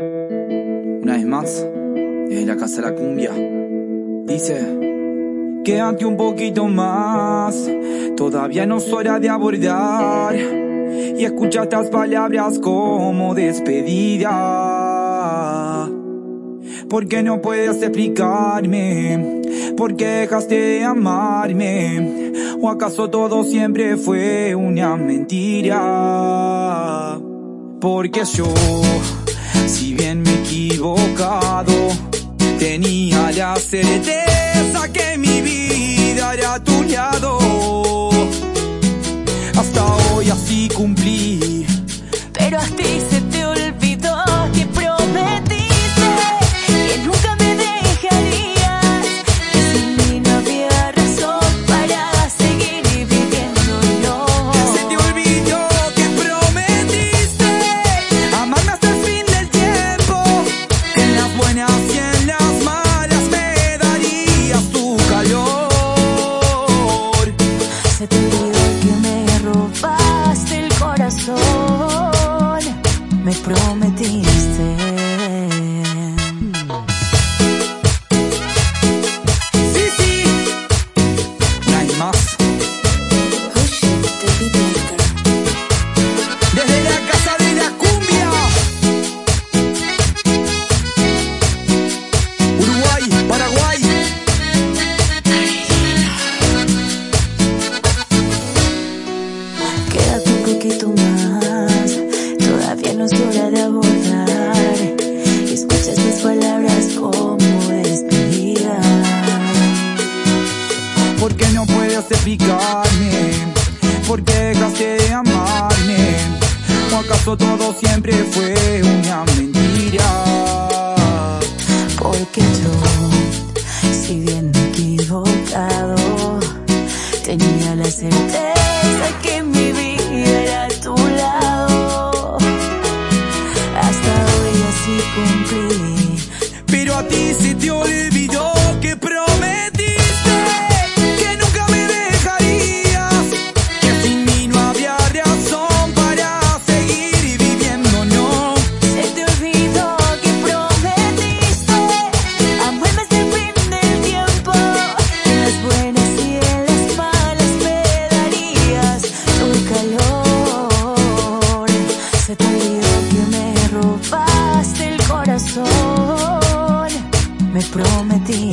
Una vez más, desde la casa de la cumbia, dice, quédate un poquito más, todavía no es hora de abordar, y escucha estas palabras como despedida. Porque no puedes explicarme por qué dejaste de amarme, o acaso todo siempre fue una mentira. Porque yo si bien me equivocado, tenía la certeza que mi vida era tu lado. Hasta hoy así cumplí. Pero a ti más. Desde la casa de la cumbia. Uruguay, Paraguay. Quédate un poquito más. dejaste de amarme? ¿O acaso todo siempre fue una mentira? Porque yo, si bien equivocado, tenía la certeza que me prometí